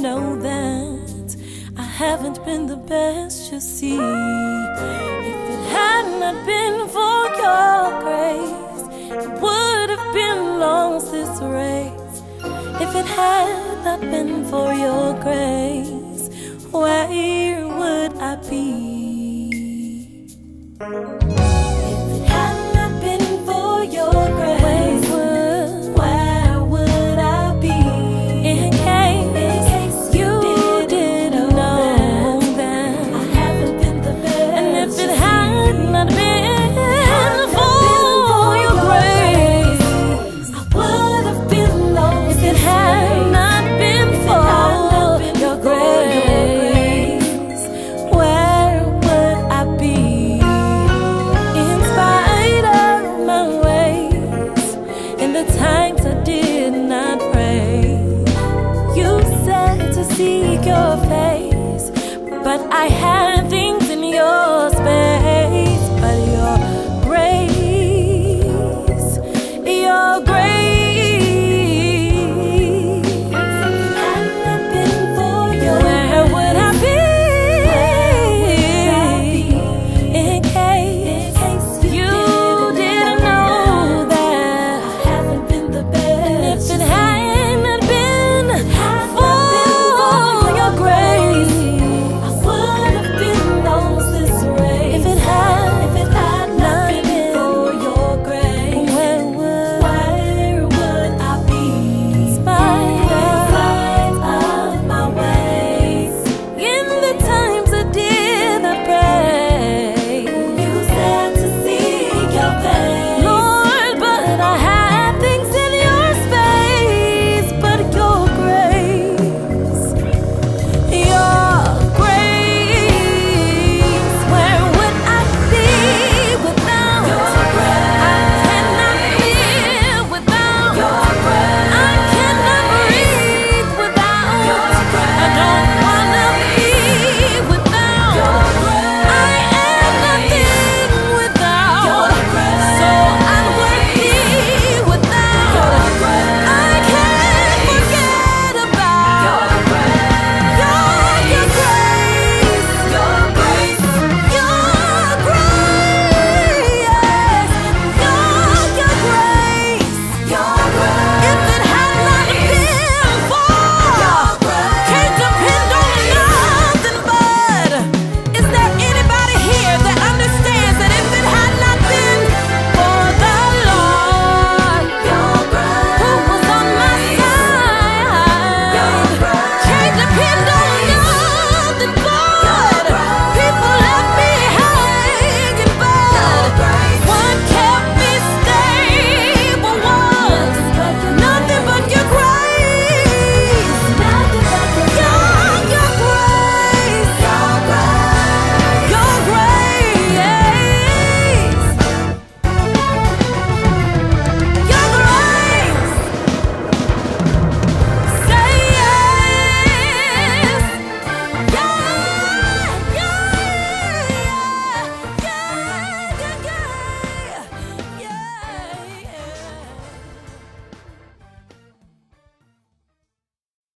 know that I haven't been the best, you see. If it had not been for your grace, it would have been lost this race. If it had not been for your grace, where would I be? Seek your face, but I had